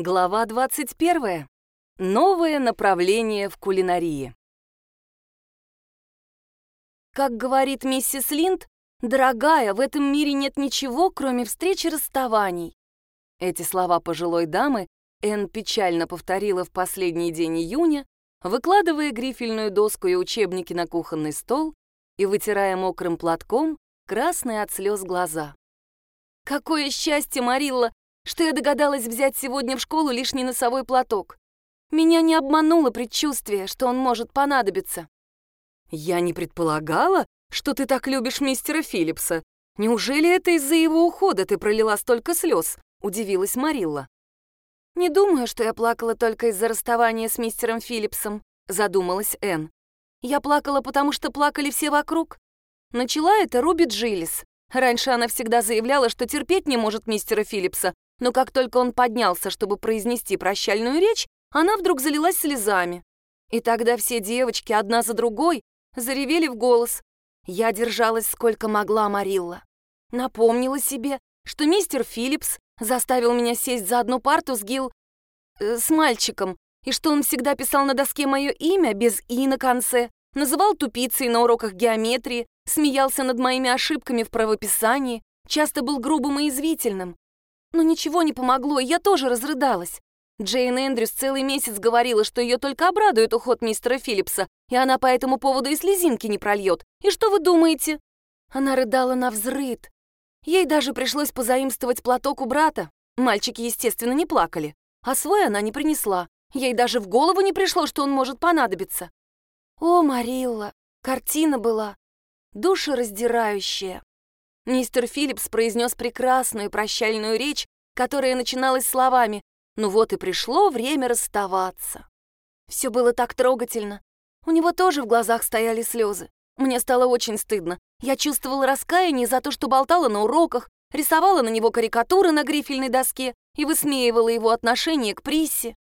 Глава 21. Новое направление в кулинарии. Как говорит миссис Линд, «Дорогая, в этом мире нет ничего, кроме встречи расставаний». Эти слова пожилой дамы Энн печально повторила в последний день июня, выкладывая грифельную доску и учебники на кухонный стол и вытирая мокрым платком красные от слез глаза. «Какое счастье, Марилла, что я догадалась взять сегодня в школу лишний носовой платок. Меня не обмануло предчувствие, что он может понадобиться. Я не предполагала, что ты так любишь мистера Филлипса. Неужели это из-за его ухода ты пролила столько слез? Удивилась Марилла. Не думаю, что я плакала только из-за расставания с мистером Филлипсом, задумалась Энн. Я плакала, потому что плакали все вокруг. Начала это Руби Джилис. Раньше она всегда заявляла, что терпеть не может мистера Филлипса, но как только он поднялся, чтобы произнести прощальную речь, она вдруг залилась слезами. И тогда все девочки, одна за другой, заревели в голос. Я держалась сколько могла, Марилла. Напомнила себе, что мистер Филлипс заставил меня сесть за одну парту с Гил... Э, с мальчиком, и что он всегда писал на доске мое имя без «и» на конце, называл тупицей на уроках геометрии, смеялся над моими ошибками в правописании, часто был грубым и извительным. Но ничего не помогло, и я тоже разрыдалась. Джейн Эндрюс целый месяц говорила, что ее только обрадует уход мистера Филлипса, и она по этому поводу и слезинки не прольет. И что вы думаете? Она рыдала на взрыд. Ей даже пришлось позаимствовать платок у брата. Мальчики, естественно, не плакали. А свой она не принесла. Ей даже в голову не пришло, что он может понадобиться. О, Марилла, картина была душераздирающая. Мистер Филлипс произнес прекрасную прощальную речь, которая начиналась словами «Ну вот и пришло время расставаться». Все было так трогательно. У него тоже в глазах стояли слезы. Мне стало очень стыдно. Я чувствовала раскаяние за то, что болтала на уроках, рисовала на него карикатуры на грифельной доске и высмеивала его отношение к Приссе.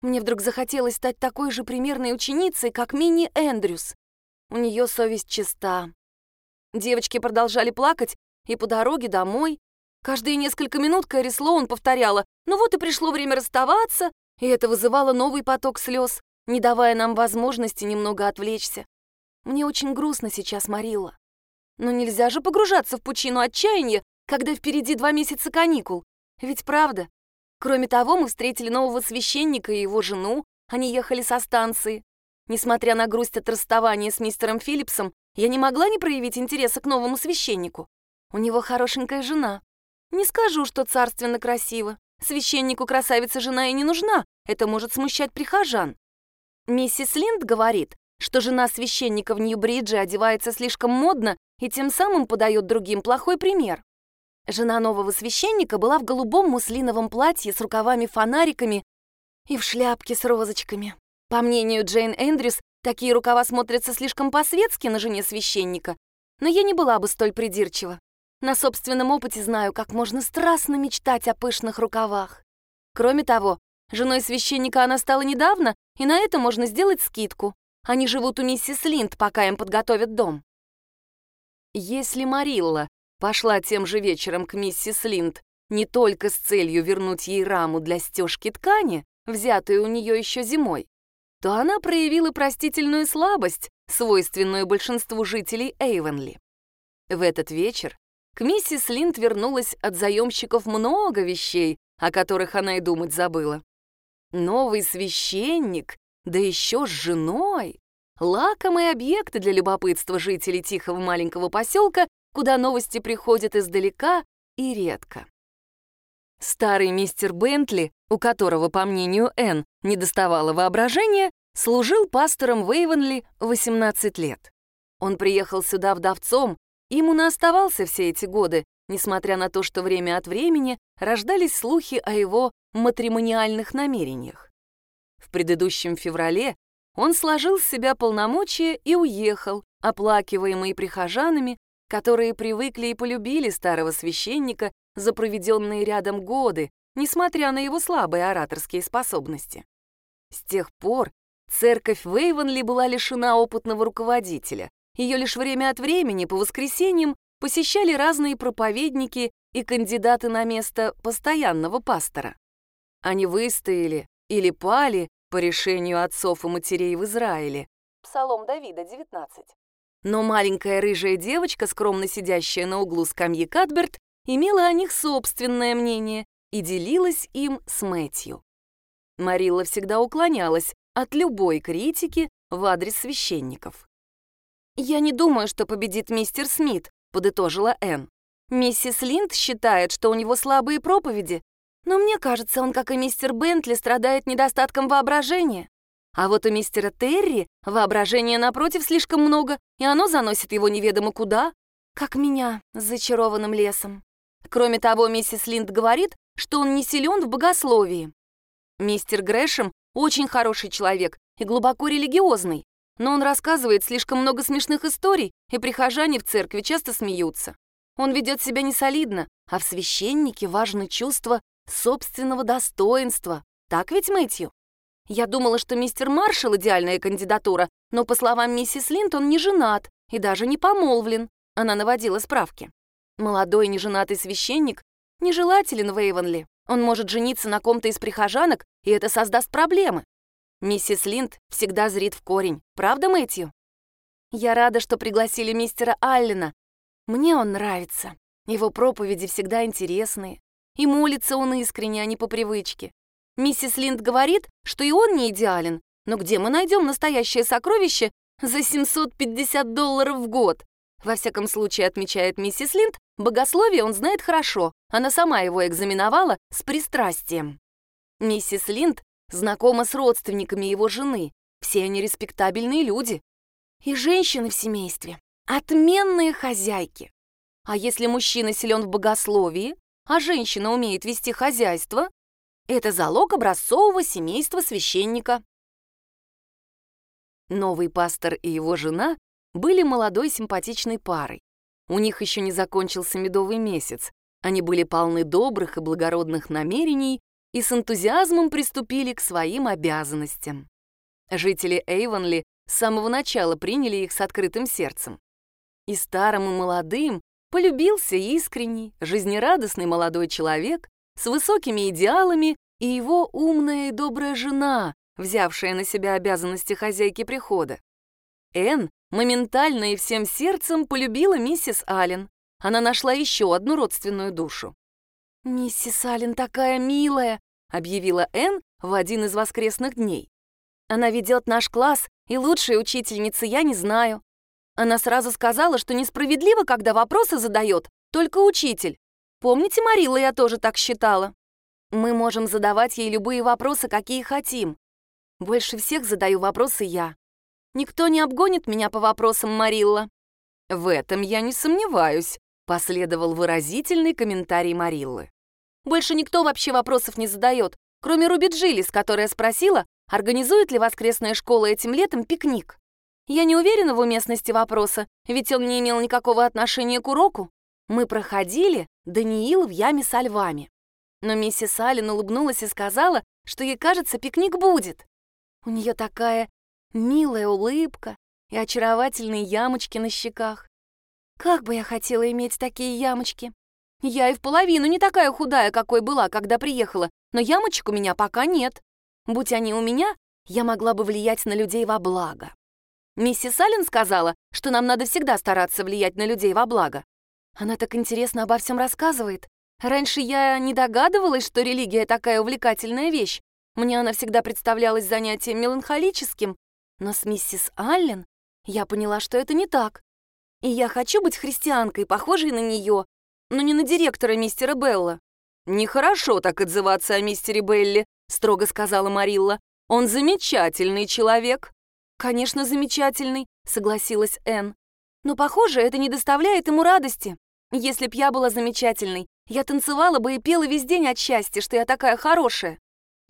Мне вдруг захотелось стать такой же примерной ученицей, как Мини Эндрюс. У нее совесть чиста. Девочки продолжали плакать, и по дороге домой. Каждые несколько минут Кэрри Слоун повторяла «Ну вот и пришло время расставаться», и это вызывало новый поток слез, не давая нам возможности немного отвлечься. Мне очень грустно сейчас, Марила. Но нельзя же погружаться в пучину отчаяния, когда впереди два месяца каникул. Ведь правда? Кроме того, мы встретили нового священника и его жену, они ехали со станции. Несмотря на грусть от расставания с мистером Филлипсом, я не могла не проявить интереса к новому священнику. У него хорошенькая жена. Не скажу, что царственно красиво. Священнику красавица жена и не нужна. Это может смущать прихожан. Миссис Линд говорит, что жена священника в Нью-Бридже одевается слишком модно и тем самым подает другим плохой пример. Жена нового священника была в голубом муслиновом платье с рукавами-фонариками и в шляпке с розочками. По мнению Джейн Эндрюс, такие рукава смотрятся слишком по-светски на жене священника, но я не была бы столь придирчива. На собственном опыте знаю, как можно страстно мечтать о пышных рукавах. Кроме того, женой священника она стала недавно, и на это можно сделать скидку. Они живут у миссис Линд, пока им подготовят дом. Если Марилла пошла тем же вечером к миссис Линд не только с целью вернуть ей раму для стежки ткани, взятую у нее еще зимой, то она проявила простительную слабость, свойственную большинству жителей Эйвенли. В этот вечер к миссис Линд вернулось от заемщиков много вещей, о которых она и думать забыла. Новый священник, да еще с женой. Лакомые объекты для любопытства жителей тихого маленького поселка, куда новости приходят издалека и редко. Старый мистер Бентли, у которого, по мнению Энн, не доставало воображения, служил пастором в Эйвенли 18 лет. Он приехал сюда вдовцом им и все эти годы, несмотря на то, что время от времени рождались слухи о его матримониальных намерениях. В предыдущем феврале он сложил с себя полномочия и уехал, оплакиваемый прихожанами, которые привыкли и полюбили старого священника за проведенные рядом годы, несмотря на его слабые ораторские способности. С тех пор церковь Вейвенли была лишена опытного руководителя, ее лишь время от времени по воскресеньям посещали разные проповедники и кандидаты на место постоянного пастора. Они выстояли или пали по решению отцов и матерей в Израиле. Псалом Давида, 19. Но маленькая рыжая девочка, скромно сидящая на углу скамьи Кадберт, имела о них собственное мнение и делилась им с Мэтью. Марилла всегда уклонялась от любой критики в адрес священников. «Я не думаю, что победит мистер Смит», — подытожила Энн. «Миссис Линд считает, что у него слабые проповеди, но мне кажется, он, как и мистер Бентли, страдает недостатком воображения. А вот у мистера Терри воображения напротив слишком много, и оно заносит его неведомо куда, как меня с зачарованным лесом. Кроме того, миссис Линд говорит, что он не силен в богословии. Мистер Грэшем очень хороший человек и глубоко религиозный, но он рассказывает слишком много смешных историй, и прихожане в церкви часто смеются. Он ведет себя несолидно, а в священнике важно чувство собственного достоинства. Так ведь, Мэтью? Я думала, что мистер Маршалл идеальная кандидатура, но, по словам миссис Линд, он не женат и даже не помолвлен. Она наводила справки. Молодой неженатый священник нежелателен в Эйвонли. Он может жениться на ком-то из прихожанок, и это создаст проблемы. Миссис Линд всегда зрит в корень. Правда, Мэтью? Я рада, что пригласили мистера Аллена. Мне он нравится. Его проповеди всегда интересные. И молится он искренне, а не по привычке. Миссис Линд говорит, что и он не идеален, но где мы найдем настоящее сокровище за 750 долларов в год? Во всяком случае, отмечает миссис Линд, богословие он знает хорошо, она сама его экзаменовала с пристрастием. Миссис Линд знакома с родственниками его жены, все они респектабельные люди. И женщины в семействе — отменные хозяйки. А если мужчина силен в богословии, а женщина умеет вести хозяйство, это залог образцового семейства священника. Новый пастор и его жена были молодой симпатичной парой. У них еще не закончился медовый месяц. Они были полны добрых и благородных намерений и с энтузиазмом приступили к своим обязанностям. Жители Эйвонли с самого начала приняли их с открытым сердцем. И старым, и молодым полюбился искренний, жизнерадостный молодой человек, с высокими идеалами и его умная и добрая жена, взявшая на себя обязанности хозяйки прихода. Энн моментально и всем сердцем полюбила миссис Аллен. Она нашла еще одну родственную душу. «Миссис Аллен такая милая», — объявила Энн в один из воскресных дней. «Она ведет наш класс, и лучшей учительницы я не знаю. Она сразу сказала, что несправедливо, когда вопросы задает только учитель. Помните, Марила, я тоже так считала. Мы можем задавать ей любые вопросы, какие хотим. Больше всех задаю вопросы я. Никто не обгонит меня по вопросам Марилла. В этом я не сомневаюсь, последовал выразительный комментарий Мариллы. Больше никто вообще вопросов не задает, кроме Руби Джилис, которая спросила, организует ли воскресная школа этим летом пикник. Я не уверена в уместности вопроса, ведь он не имел никакого отношения к уроку. Мы проходили Даниил в яме со львами. Но миссис Аллен улыбнулась и сказала, что ей кажется, пикник будет. У нее такая милая улыбка и очаровательные ямочки на щеках. Как бы я хотела иметь такие ямочки. Я и в половину не такая худая, какой была, когда приехала, но ямочек у меня пока нет. Будь они у меня, я могла бы влиять на людей во благо. Миссис Аллен сказала, что нам надо всегда стараться влиять на людей во благо. Она так интересно обо всем рассказывает. Раньше я не догадывалась, что религия такая увлекательная вещь. Мне она всегда представлялась занятием меланхолическим. Но с миссис Аллен я поняла, что это не так. И я хочу быть христианкой, похожей на нее, но не на директора мистера Белла. «Нехорошо так отзываться о мистере Белли», — строго сказала Марилла. «Он замечательный человек». «Конечно, замечательный», — согласилась Энн. «Но, похоже, это не доставляет ему радости. Если б я была замечательной, я танцевала бы и пела весь день от счастья, что я такая хорошая.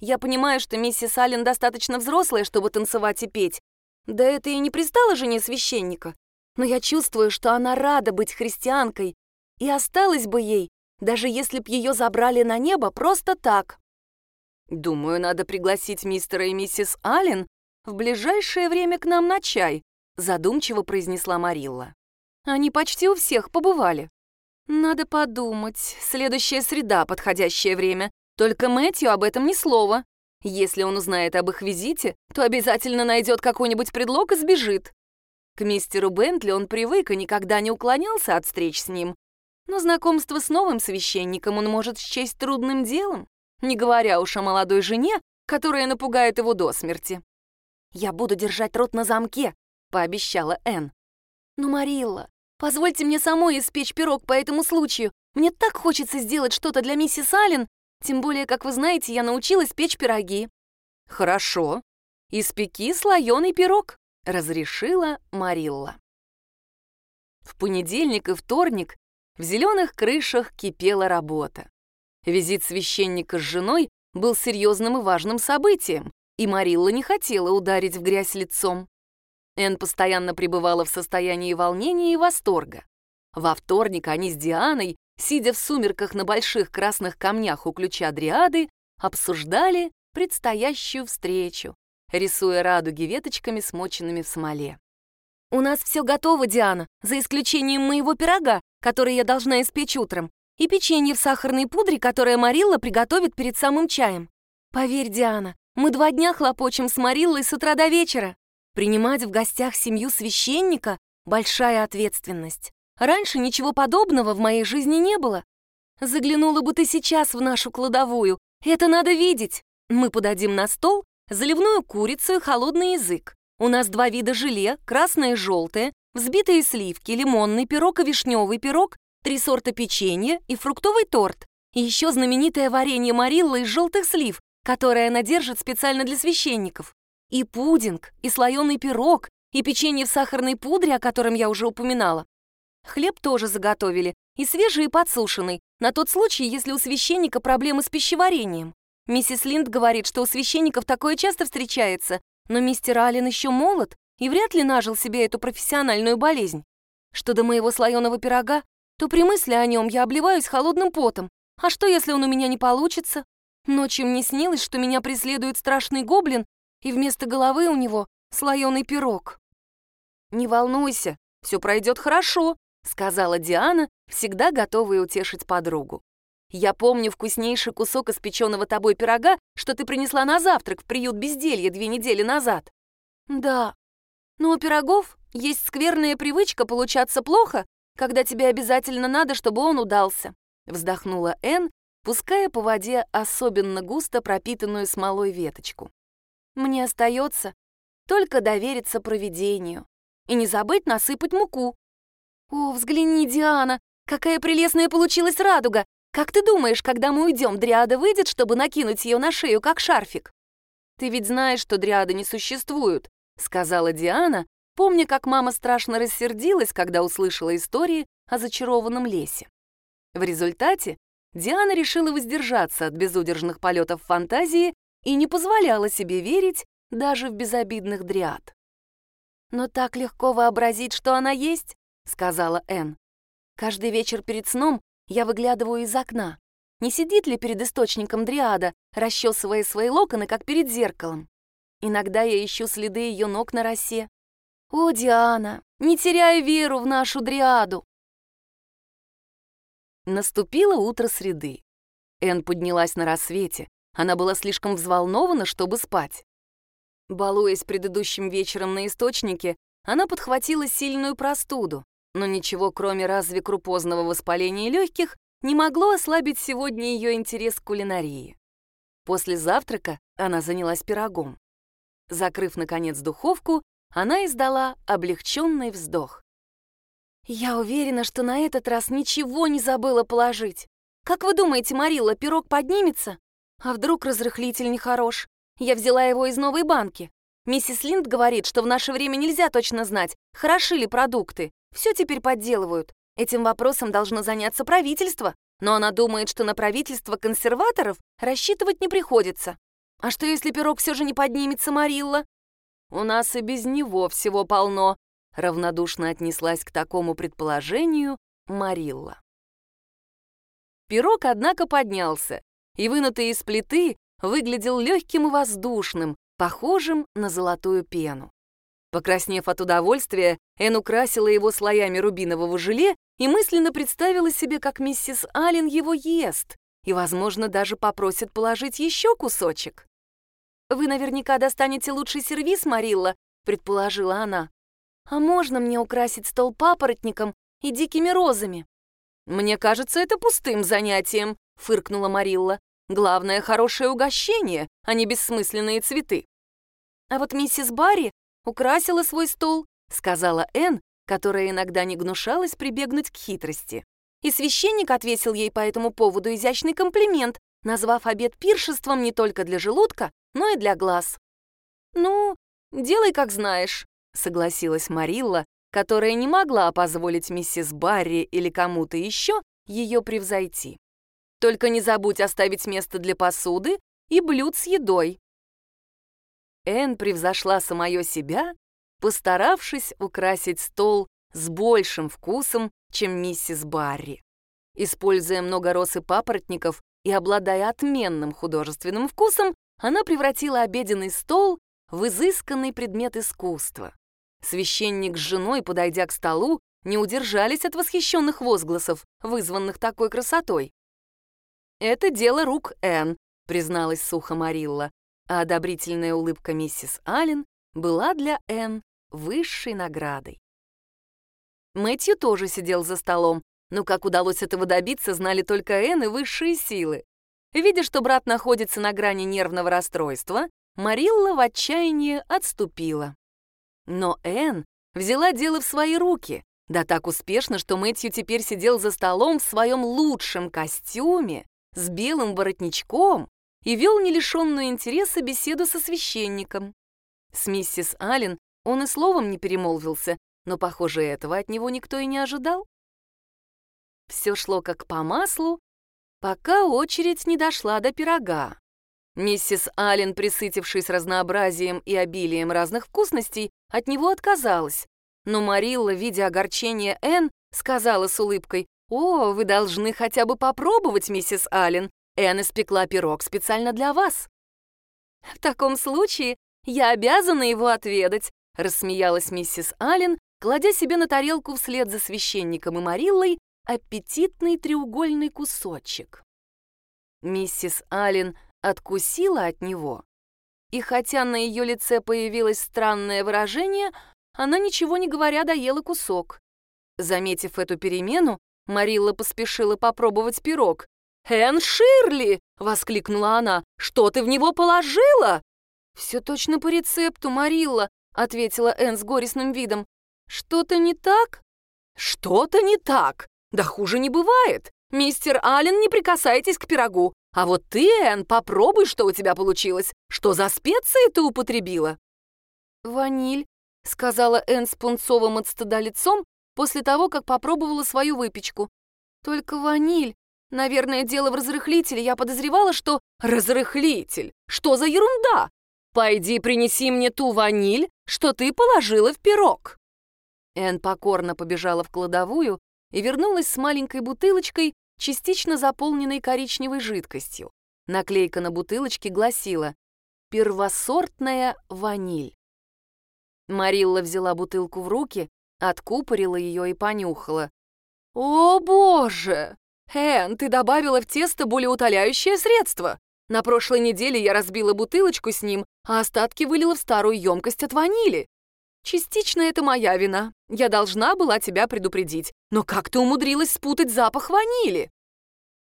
Я понимаю, что миссис Аллен достаточно взрослая, чтобы танцевать и петь. Да это и не пристало жене священника. Но я чувствую, что она рада быть христианкой, и осталась бы ей, даже если б ее забрали на небо просто так. Думаю, надо пригласить мистера и миссис Аллен в ближайшее время к нам на чай, задумчиво произнесла Марилла. Они почти у всех побывали. «Надо подумать. Следующая среда — подходящее время. Только Мэтью об этом ни слова. Если он узнает об их визите, то обязательно найдет какой-нибудь предлог и сбежит. К мистеру Бентли он привык и никогда не уклонялся от встреч с ним. Но знакомство с новым священником он может счесть трудным делом, не говоря уж о молодой жене, которая напугает его до смерти. «Я буду держать рот на замке», — пообещала Энн. «Но, Марилла, позвольте мне самой испечь пирог по этому случаю. Мне так хочется сделать что-то для миссис Аллен, тем более, как вы знаете, я научилась печь пироги». «Хорошо. Испеки слоеный пирог», — разрешила Марилла. В понедельник и вторник в зеленых крышах кипела работа. Визит священника с женой был серьезным и важным событием, и Марилла не хотела ударить в грязь лицом. Энн постоянно пребывала в состоянии волнения и восторга. Во вторник они с Дианой, сидя в сумерках на больших красных камнях у ключа Дриады, обсуждали предстоящую встречу, рисуя радуги веточками, смоченными в смоле. «У нас все готово, Диана, за исключением моего пирога, который я должна испечь утром, и печенье в сахарной пудре, которое Марилла приготовит перед самым чаем. Поверь, Диана, мы два дня хлопочем с Мариллой с утра до вечера. Принимать в гостях семью священника — большая ответственность. Раньше ничего подобного в моей жизни не было. Заглянула бы ты сейчас в нашу кладовую. Это надо видеть. Мы подадим на стол заливную курицу и холодный язык. У нас два вида желе, красное и желтое, взбитые сливки, лимонный пирог и вишневый пирог, три сорта печенья и фруктовый торт. И еще знаменитое варенье Марилла из желтых слив, которое она держит специально для священников. И пудинг, и слоеный пирог, и печенье в сахарной пудре, о котором я уже упоминала. Хлеб тоже заготовили, и свежий, и подсушенный, на тот случай, если у священника проблемы с пищеварением. Миссис Линд говорит, что у священников такое часто встречается, но мистер Аллен еще молод и вряд ли нажил себе эту профессиональную болезнь. Что до моего слоеного пирога, то при мысли о нем я обливаюсь холодным потом. А что, если он у меня не получится? Ночью мне снилось, что меня преследует страшный гоблин, и вместо головы у него слоеный пирог. «Не волнуйся, все пройдет хорошо», — сказала Диана, всегда готовая утешить подругу. «Я помню вкуснейший кусок испеченного тобой пирога, что ты принесла на завтрак в приют безделья две недели назад». «Да, но у пирогов есть скверная привычка получаться плохо, когда тебе обязательно надо, чтобы он удался», — вздохнула Энн, пуская по воде особенно густо пропитанную смолой веточку. «Мне остается только довериться провидению и не забыть насыпать муку. О, взгляни, Диана, какая прелестная получилась радуга! Как ты думаешь, когда мы уйдем, дриада выйдет, чтобы накинуть ее на шею, как шарфик? Ты ведь знаешь, что дриады не существуют, сказала Диана, помня, как мама страшно рассердилась, когда услышала истории о зачарованном лесе. В результате Диана решила воздержаться от безудержных полетов фантазии и не позволяла себе верить даже в безобидных дриад. «Но так легко вообразить, что она есть», — сказала Энн. «Каждый вечер перед сном я выглядываю из окна. Не сидит ли перед источником дриада, расчесывая свои локоны, как перед зеркалом? Иногда я ищу следы ее ног на росе. О, Диана, не теряй веру в нашу дриаду!» Наступило утро среды. Энн поднялась на рассвете. Она была слишком взволнована, чтобы спать. Балуясь предыдущим вечером на источнике, она подхватила сильную простуду, но ничего, кроме разве крупозного воспаления легких, не могло ослабить сегодня ее интерес к кулинарии. После завтрака она занялась пирогом. Закрыв, наконец, духовку, она издала облегченный вздох. «Я уверена, что на этот раз ничего не забыла положить. Как вы думаете, Марилла, пирог поднимется? А вдруг разрыхлитель нехорош? Я взяла его из новой банки. Миссис Линд говорит, что в наше время нельзя точно знать, хороши ли продукты. Все теперь подделывают. Этим вопросом должно заняться правительство, но она думает, что на правительство консерваторов рассчитывать не приходится. А что, если пирог все же не поднимется, Марилла? У нас и без него всего полно, равнодушно отнеслась к такому предположению Марилла. Пирог, однако, поднялся, и, вынутый из плиты, выглядел легким и воздушным, похожим на золотую пену. Покраснев от удовольствия, Эн украсила его слоями рубинового желе и мысленно представила себе, как миссис Аллен его ест, и, возможно, даже попросит положить еще кусочек. «Вы наверняка достанете лучший сервиз, Марилла», — предположила она. «А можно мне украсить стол папоротником и дикими розами?» «Мне кажется, это пустым занятием», — фыркнула Марилла. «Главное — хорошее угощение, а не бессмысленные цветы». «А вот миссис Барри украсила свой стол», — сказала Энн, которая иногда не гнушалась прибегнуть к хитрости. И священник отвесил ей по этому поводу изящный комплимент, назвав обед пиршеством не только для желудка, но и для глаз. «Ну, делай как знаешь», — согласилась Марилла, которая не могла позволить миссис Барри или кому-то еще ее превзойти. «Только не забудь оставить место для посуды и блюд с едой». Энн превзошла самое себя, постаравшись украсить стол с большим вкусом, чем миссис Барри. Используя много роз и папоротников и обладая отменным художественным вкусом, она превратила обеденный стол в изысканный предмет искусства. Священник с женой, подойдя к столу, не удержались от восхищенных возгласов, вызванных такой красотой. «Это дело рук Энн», — призналась сухо Марилла, а одобрительная улыбка миссис Аллен была для Энн высшей наградой. Мэтью тоже сидел за столом, но как удалось этого добиться, знали только Энн и высшие силы. Видя, что брат находится на грани нервного расстройства, Марилла в отчаянии отступила. Но Энн взяла дело в свои руки, да так успешно, что Мэтью теперь сидел за столом в своем лучшем костюме, с белым воротничком и вел нелишенную интереса беседу со священником. С миссис Аллен он и словом не перемолвился, но, похоже, этого от него никто и не ожидал. Все шло как по маслу, пока очередь не дошла до пирога. Миссис Аллен, присытившись разнообразием и обилием разных вкусностей, от него отказалась. Но Марилла, видя огорчение Энн, сказала с улыбкой, «О, вы должны хотя бы попробовать, миссис Аллен. Энн испекла пирог специально для вас». «В таком случае я обязана его отведать», — рассмеялась миссис Аллен, кладя себе на тарелку вслед за священником и Мариллой аппетитный треугольный кусочек. Миссис Аллен откусила от него, и хотя на ее лице появилось странное выражение, она, ничего не говоря, доела кусок. Заметив эту перемену, Марилла поспешила попробовать пирог. «Энн Ширли!» — воскликнула она. «Что ты в него положила?» «Все точно по рецепту, Марилла», — ответила Энн с горестным видом. «Что-то не так?» «Что-то не так? Да хуже не бывает. Мистер Аллен, не прикасайтесь к пирогу. А вот ты, Энн, попробуй, что у тебя получилось. Что за специи ты употребила?» «Ваниль», — сказала Энн с пунцовым от стыда лицом после того, как попробовала свою выпечку. «Только ваниль. Наверное, дело в разрыхлителе. Я подозревала, что...» «Разрыхлитель? Что за ерунда? Пойди принеси мне ту ваниль, что ты положила в пирог». Энн покорно побежала в кладовую и вернулась с маленькой бутылочкой, частично заполненной коричневой жидкостью. Наклейка на бутылочке гласила «Первосортная ваниль». Марилла взяла бутылку в руки, откупорила ее и понюхала. «О, боже! Энн, ты добавила в тесто болеутоляющее средство. На прошлой неделе я разбила бутылочку с ним, а остатки вылила в старую емкость от ванили. Частично это моя вина. Я должна была тебя предупредить. Но как ты умудрилась спутать запах ванили?»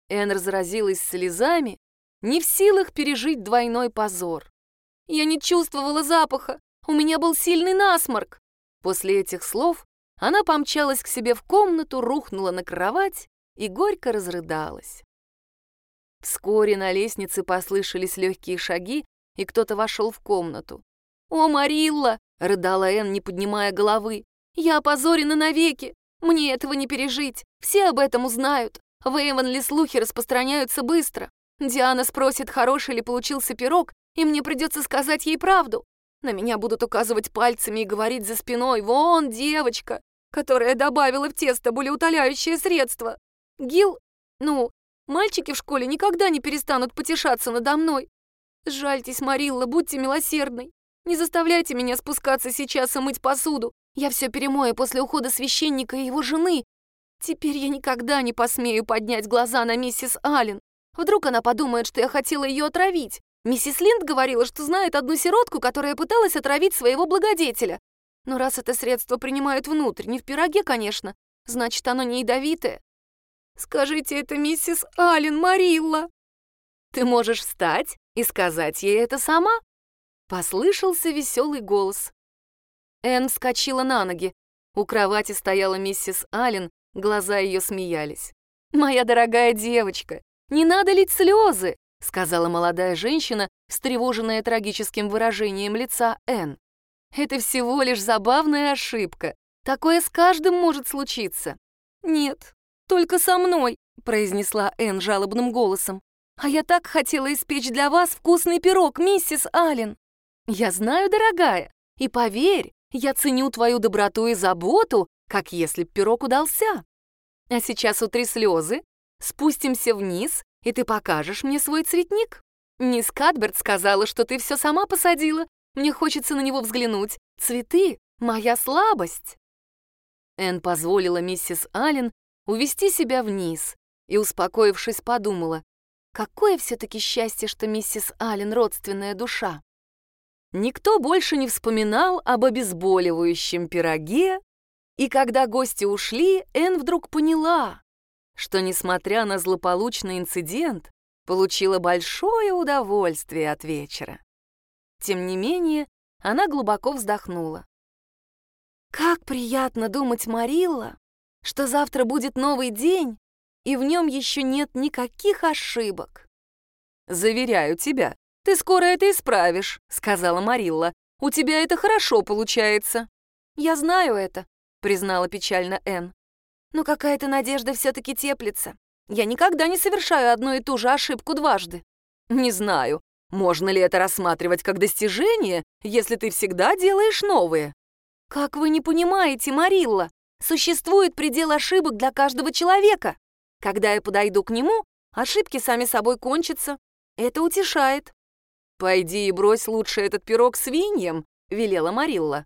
Эн разразилась слезами, не в силах пережить двойной позор. «Я не чувствовала запаха. У меня был сильный насморк». После этих слов она помчалась к себе в комнату, рухнула на кровать и горько разрыдалась. Вскоре на лестнице послышались легкие шаги, и кто-то вошел в комнату. «О, Марилла!» — рыдала Энн, не поднимая головы. «Я опозорена навеки! Мне этого не пережить! Все об этом узнают! В Эйвенли слухи распространяются быстро. Диана спросит, хороший ли получился пирог, и мне придется сказать ей правду. На меня будут указывать пальцами и говорить за спиной «Вон девочка, которая добавила в тесто болеутоляющее средство». Гил, ну, мальчики в школе никогда не перестанут потешаться надо мной. Жальтесь, Марилла, будьте милосердной. Не заставляйте меня спускаться сейчас и мыть посуду. Я все перемою после ухода священника и его жены. Теперь я никогда не посмею поднять глаза на миссис Аллен. Вдруг она подумает, что я хотела ее отравить. Миссис Линд говорила, что знает одну сиротку, которая пыталась отравить своего благодетеля. Но раз это средство принимают внутрь, не в пироге, конечно, значит, оно не ядовитое. Скажите это миссис Аллен Марилла. Ты можешь встать и сказать ей это сама. Послышался веселый голос. Энн вскочила на ноги. У кровати стояла миссис Аллен, глаза ее смеялись. «Моя дорогая девочка, не надо лить слезы!» — сказала молодая женщина, встревоженная трагическим выражением лица Энн. «Это всего лишь забавная ошибка. Такое с каждым может случиться». «Нет, только со мной», — произнесла Энн жалобным голосом. «А я так хотела испечь для вас вкусный пирог, миссис Аллен». «Я знаю, дорогая, и поверь, я ценю твою доброту и заботу, как если б пирог удался. А сейчас утри слезы, спустимся вниз и ты покажешь мне свой цветник. Мисс Кадберт сказала, что ты все сама посадила. Мне хочется на него взглянуть. Цветы — моя слабость». Энн позволила миссис Аллен увести себя вниз и, успокоившись, подумала, какое все-таки счастье, что миссис Аллен родственная душа. Никто больше не вспоминал об обезболивающем пироге, и когда гости ушли, Энн вдруг поняла, что, несмотря на злополучный инцидент, получила большое удовольствие от вечера. Тем не менее, она глубоко вздохнула. «Как приятно думать, Марилла, что завтра будет новый день, и в нем еще нет никаких ошибок». «Заверяю тебя, ты скоро это исправишь», — сказала Марилла. «У тебя это хорошо получается». «Я знаю это», — признала печально Энн. Но какая-то надежда все-таки теплится. Я никогда не совершаю одну и ту же ошибку дважды. Не знаю, можно ли это рассматривать как достижение, если ты всегда делаешь новые. Как вы не понимаете, Марилла, существует предел ошибок для каждого человека. Когда я подойду к нему, ошибки сами собой кончатся. Это утешает. «Пойди и брось лучше этот пирог свиньям», — велела Марилла.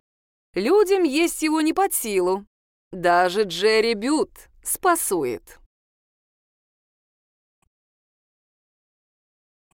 «Людям есть его не под силу, даже Джерри Бют спасует.